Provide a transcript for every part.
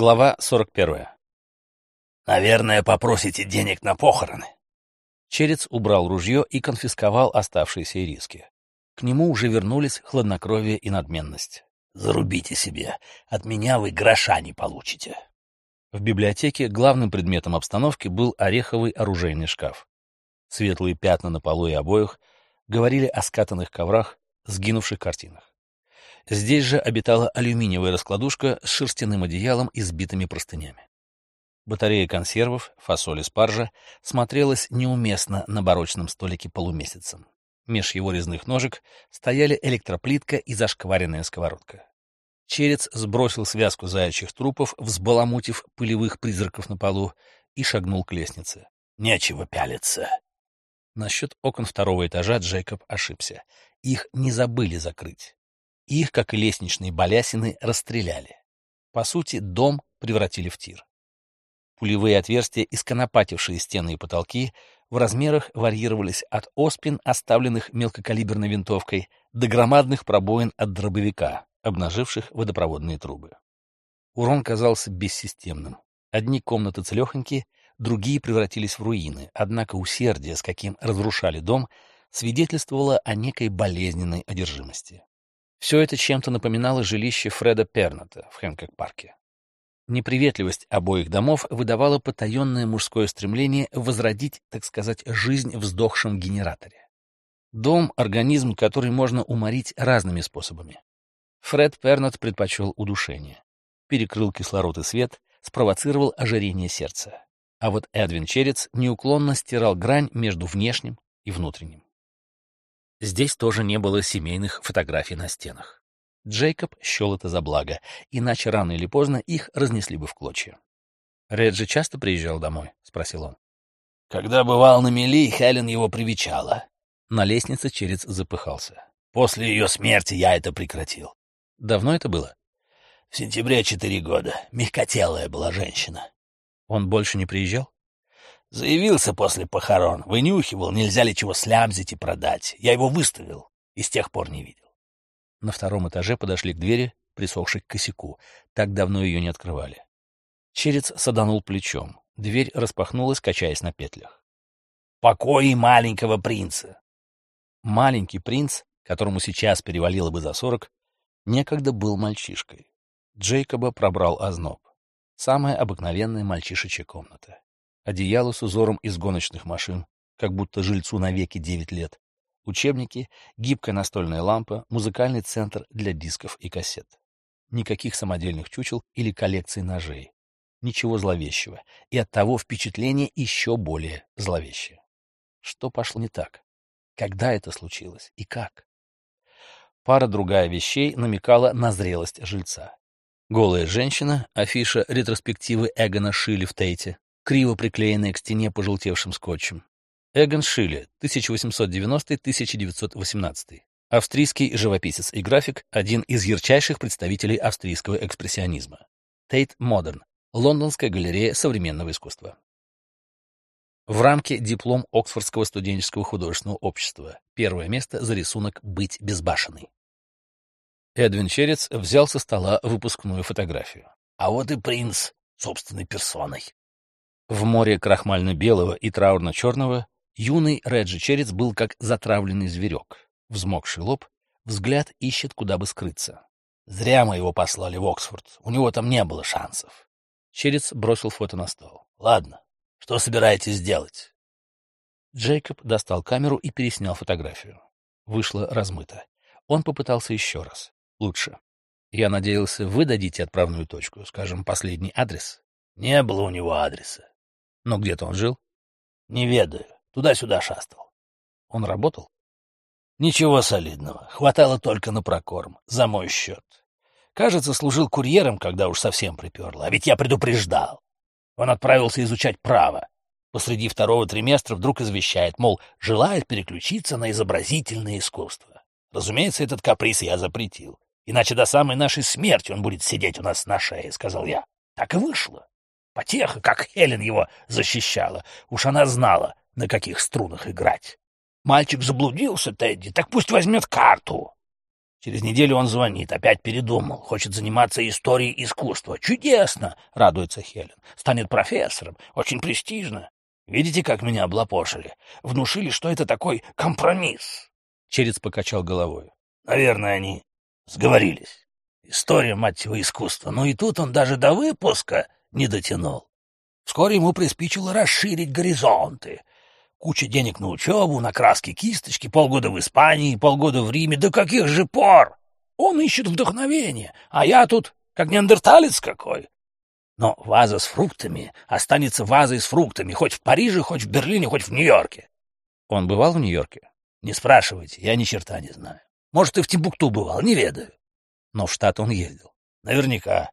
Глава 41. «Наверное, попросите денег на похороны». Черец убрал ружье и конфисковал оставшиеся ириски. К нему уже вернулись хладнокровие и надменность. «Зарубите себе. От меня вы гроша не получите». В библиотеке главным предметом обстановки был ореховый оружейный шкаф. Светлые пятна на полу и обоях говорили о скатанных коврах, сгинувших картинах. Здесь же обитала алюминиевая раскладушка с шерстяным одеялом и сбитыми простынями. Батарея консервов, фасоли спаржа смотрелась неуместно на барочном столике полумесяцем. Меж его резных ножек стояли электроплитка и зашкваренная сковородка. Черец сбросил связку заячьих трупов, взбаламутив пылевых призраков на полу, и шагнул к лестнице. «Нечего пялиться!» Насчет окон второго этажа Джейкоб ошибся. Их не забыли закрыть. Их, как и лестничные балясины, расстреляли. По сути, дом превратили в тир. Пулевые отверстия, исконопатившие стены и потолки, в размерах варьировались от оспин, оставленных мелкокалиберной винтовкой, до громадных пробоин от дробовика, обнаживших водопроводные трубы. Урон казался бессистемным. Одни комнаты целехонькие, другие превратились в руины, однако усердие, с каким разрушали дом, свидетельствовало о некой болезненной одержимости. Все это чем-то напоминало жилище Фреда Перната в Хэнкок-парке. Неприветливость обоих домов выдавала потаенное мужское стремление возродить, так сказать, жизнь в сдохшем генераторе. Дом — организм, который можно уморить разными способами. Фред Пернат предпочел удушение. Перекрыл кислород и свет, спровоцировал ожирение сердца. А вот Эдвин Черец неуклонно стирал грань между внешним и внутренним. Здесь тоже не было семейных фотографий на стенах. Джейкоб счел это за благо, иначе рано или поздно их разнесли бы в клочья. «Реджи часто приезжал домой?» — спросил он. «Когда бывал на мели, Хелен его привечала». На лестнице Черец запыхался. «После ее смерти я это прекратил». «Давно это было?» «В сентябре четыре года. Мягкотелая была женщина». «Он больше не приезжал?» Заявился после похорон, вынюхивал, нельзя ли чего слямзить и продать. Я его выставил и с тех пор не видел. На втором этаже подошли к двери, присохшей к косяку. Так давно ее не открывали. Черец саданул плечом. Дверь распахнулась, качаясь на петлях. «Покой маленького принца!» Маленький принц, которому сейчас перевалило бы за сорок, некогда был мальчишкой. Джейкоба пробрал озноб. Самая обыкновенная мальчишечья комната одеяло с узором из гоночных машин, как будто жильцу навеки девять лет, учебники, гибкая настольная лампа, музыкальный центр для дисков и кассет. Никаких самодельных чучел или коллекций ножей. Ничего зловещего. И оттого впечатление еще более зловещее. Что пошло не так? Когда это случилось и как? Пара другая вещей намекала на зрелость жильца. Голая женщина, афиша ретроспективы Эгона Шиле в Тейте, криво приклеенная к стене пожелтевшим скотчем. Эгон Шиле, 1890-1918. Австрийский живописец и график, один из ярчайших представителей австрийского экспрессионизма. Тейт Модерн. Лондонская галерея современного искусства. В рамке диплом Оксфордского студенческого художественного общества. Первое место за рисунок «Быть безбашенной». Эдвин Черец взял со стола выпускную фотографию. А вот и принц собственной персоной. В море крахмально-белого и траурно-черного юный Реджи Черец был как затравленный зверек. Взмокший лоб, взгляд ищет, куда бы скрыться. Зря мы его послали в Оксфорд. У него там не было шансов. Черец бросил фото на стол. Ладно, что собираетесь делать? Джейкоб достал камеру и переснял фотографию. Вышло размыто. Он попытался еще раз. Лучше. Я надеялся, вы дадите отправную точку, скажем, последний адрес. Не было у него адреса. Но где-то он жил? Не ведаю. Туда-сюда шастал. Он работал? Ничего солидного. Хватало только на прокорм. За мой счет. Кажется, служил курьером, когда уж совсем приперло. А ведь я предупреждал. Он отправился изучать право. Посреди второго триместра вдруг извещает, мол, желает переключиться на изобразительное искусство. Разумеется, этот каприз я запретил. Иначе до самой нашей смерти он будет сидеть у нас на шее, — сказал я. Так и вышло. Потеха, как Хелен его защищала. Уж она знала, на каких струнах играть. Мальчик заблудился, Тедди, так пусть возьмет карту. Через неделю он звонит, опять передумал, хочет заниматься историей искусства. Чудесно, радуется Хелен. Станет профессором, очень престижно. Видите, как меня облапошили? Внушили, что это такой компромисс. Черец покачал головой. Наверное, они сговорились. История, мать его, искусства. Но и тут он даже до выпуска не дотянул. Вскоре ему приспичило расширить горизонты. Куча денег на учебу, на краски кисточки, полгода в Испании, полгода в Риме. До каких же пор? Он ищет вдохновение, а я тут как неандерталец какой. Но ваза с фруктами останется вазой с фруктами, хоть в Париже, хоть в Берлине, хоть в Нью-Йорке. Он бывал в Нью-Йорке? Не спрашивайте, я ни черта не знаю. Может, и в Тимбукту бывал, не ведаю. Но в штат он ездил. Наверняка.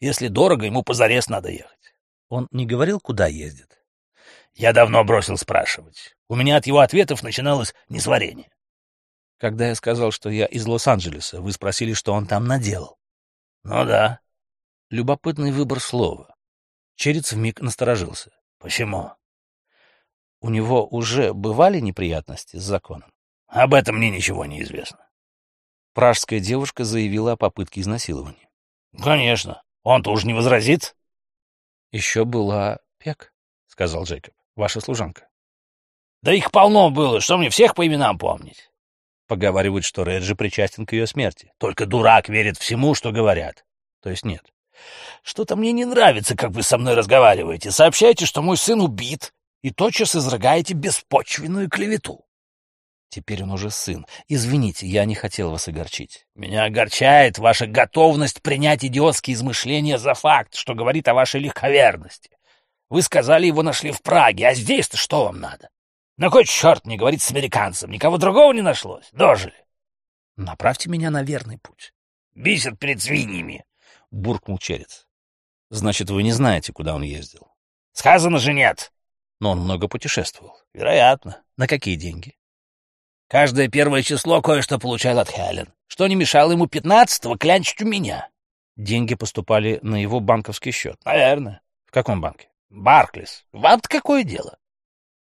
Если дорого, ему позарез надо ехать. Он не говорил, куда ездит? Я давно бросил спрашивать. У меня от его ответов начиналось несварение. Когда я сказал, что я из Лос-Анджелеса, вы спросили, что он там наделал. Ну да. Любопытный выбор слова. Черец вмиг насторожился. Почему? У него уже бывали неприятности с законом? Об этом мне ничего не известно. Пражская девушка заявила о попытке изнасилования. Конечно. Он-то уж не возразит. Еще была Пек, сказал Джейкоб. Ваша служанка. Да их полно было, что мне всех по именам помнить? Поговаривают, что Реджи причастен к ее смерти. Только дурак верит всему, что говорят. То есть нет. Что-то мне не нравится, как вы со мной разговариваете. Сообщайте, что мой сын убит, и тотчас изрыгаете беспочвенную клевету. Теперь он уже сын. Извините, я не хотел вас огорчить. Меня огорчает ваша готовность принять идиотские измышления за факт, что говорит о вашей легковерности. Вы сказали, его нашли в Праге, а здесь-то что вам надо? На кой черт не говорить с американцем? Никого другого не нашлось? Дожили. Направьте меня на верный путь. Бисер перед свиньями, — буркнул Черец. Значит, вы не знаете, куда он ездил? Сказано же нет. Но он много путешествовал. Вероятно. На какие деньги? Каждое первое число кое-что получал от Хелен, что не мешало ему пятнадцатого клянчить у меня. Деньги поступали на его банковский счет? Наверное. В каком банке? Барклис, вам-то какое дело?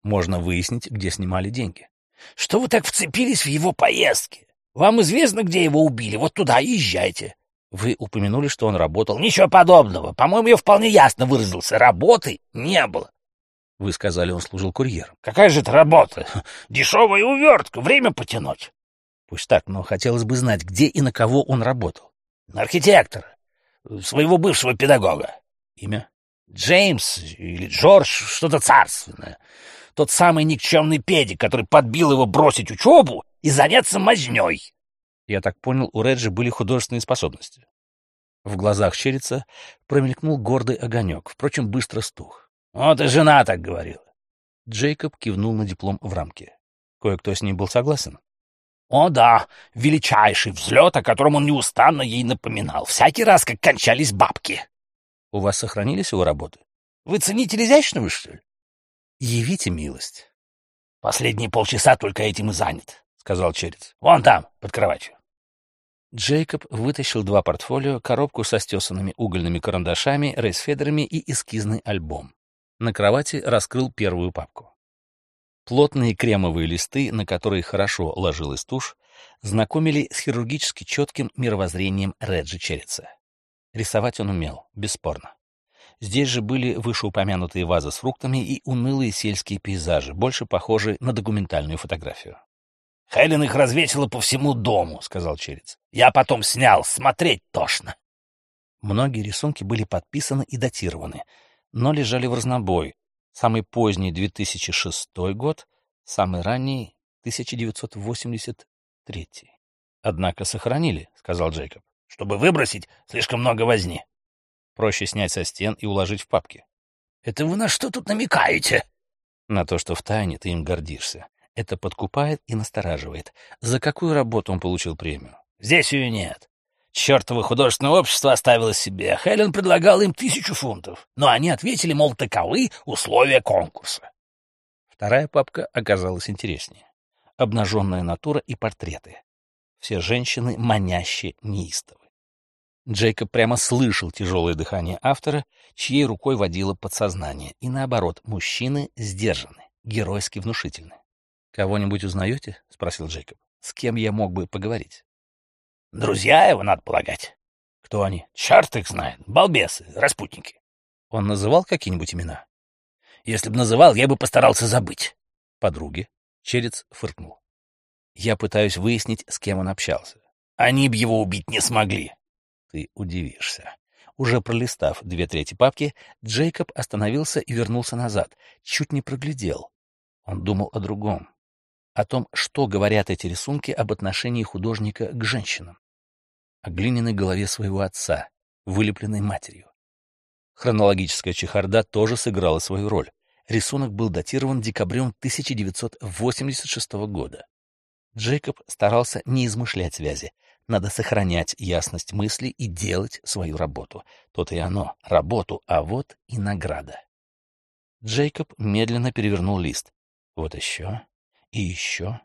Можно выяснить, где снимали деньги. Что вы так вцепились в его поездки? Вам известно, где его убили? Вот туда езжайте. Вы упомянули, что он работал. Ничего подобного. По-моему, я вполне ясно выразился. Работы не было. Вы сказали, он служил курьером. Какая же это работа? Дешевая увертка. Время потянуть. Пусть так, но хотелось бы знать, где и на кого он работал. На архитектора. Своего бывшего педагога. Имя? Джеймс или Джордж, что-то царственное. Тот самый никчемный педик, который подбил его бросить учебу и заняться мазней. Я так понял, у Реджи были художественные способности. В глазах Черица промелькнул гордый огонек, впрочем, быстро стух. Вот и жена так говорила. Джейкоб кивнул на диплом в рамке. Кое-кто с ним был согласен. О да, величайший взлет, о котором он неустанно ей напоминал, всякий раз, как кончались бабки. У вас сохранились его работы? Вы ценитель изящного, что ли? Явите милость. Последние полчаса только этим и занят, — сказал Черец. Вон там, под кроватью. Джейкоб вытащил два портфолио, коробку со стесанными угольными карандашами, рейсфедерами и эскизный альбом. На кровати раскрыл первую папку. Плотные кремовые листы, на которые хорошо ложилась тушь, знакомили с хирургически четким мировоззрением Реджи Череца. Рисовать он умел, бесспорно. Здесь же были вышеупомянутые вазы с фруктами и унылые сельские пейзажи, больше похожие на документальную фотографию. «Хелен их развесила по всему дому», — сказал Черец. «Я потом снял, смотреть тошно». Многие рисунки были подписаны и датированы, но лежали в разнобой. Самый поздний — 2006 год, самый ранний — 1983. «Однако сохранили», — сказал Джейкоб. Чтобы выбросить, слишком много возни. Проще снять со стен и уложить в папки. Это вы на что тут намекаете? На то, что в тайне ты им гордишься. Это подкупает и настораживает. За какую работу он получил премию? Здесь ее нет. Чертово художественное общество оставило себе. Хелен предлагал им тысячу фунтов, но они ответили, мол, таковы условия конкурса. Вторая папка оказалась интереснее. Обнаженная натура и портреты. Все женщины маняще неистовы. Джейкоб прямо слышал тяжелое дыхание автора, чьей рукой водило подсознание, и наоборот, мужчины сдержаны, геройски внушительны. «Кого-нибудь узнаете?» — спросил Джейкоб. «С кем я мог бы поговорить?» Друзья его, надо полагать. Кто они? Черт их знает. Балбесы, распутники. Он называл какие-нибудь имена? Если бы называл, я бы постарался забыть. Подруги. Черец фыркнул. Я пытаюсь выяснить, с кем он общался. Они б его убить не смогли. Ты удивишься. Уже пролистав две трети папки, Джейкоб остановился и вернулся назад. Чуть не проглядел. Он думал о другом. О том, что говорят эти рисунки об отношении художника к женщинам. О глиняной голове своего отца, вылепленной матерью. Хронологическая чехарда тоже сыграла свою роль. Рисунок был датирован декабрем 1986 года. Джейкоб старался не измышлять связи. Надо сохранять ясность мысли и делать свою работу. То-то и оно, работу, а вот и награда. Джейкоб медленно перевернул лист. Вот еще и еще.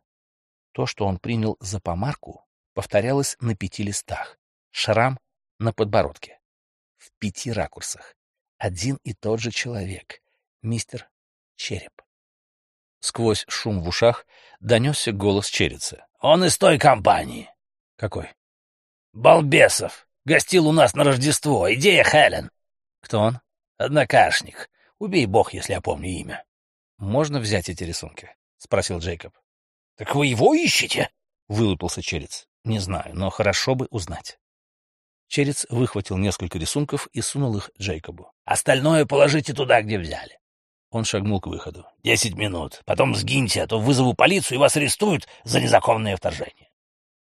То, что он принял за помарку, повторялось на пяти листах. Шрам на подбородке. В пяти ракурсах. Один и тот же человек. Мистер Череп. Сквозь шум в ушах донесся голос Череца. «Он из той компании». «Какой?» «Балбесов. Гостил у нас на Рождество. Идея Хелен». «Кто он?» «Однокашник. Убей бог, если я помню имя». «Можно взять эти рисунки?» — спросил Джейкоб. «Так вы его ищете?» — вылупился Черец. «Не знаю, но хорошо бы узнать». Черец выхватил несколько рисунков и сунул их Джейкобу. «Остальное положите туда, где взяли». Он шагнул к выходу. «Десять минут. Потом сгиньте, а то вызову полицию и вас арестуют за незаконное вторжение».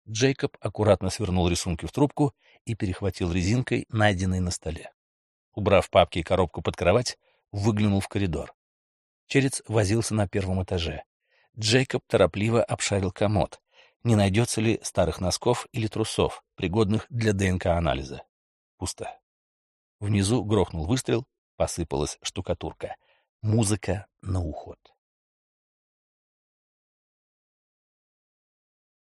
Джейкоб аккуратно свернул рисунки в трубку и перехватил резинкой, найденной на столе. Убрав папки и коробку под кровать, выглянул в коридор. Черец возился на первом этаже. Джейкоб торопливо обшарил комод. Не найдется ли старых носков или трусов, пригодных для ДНК-анализа? Пусто. Внизу грохнул выстрел, посыпалась штукатурка. Музыка на уход.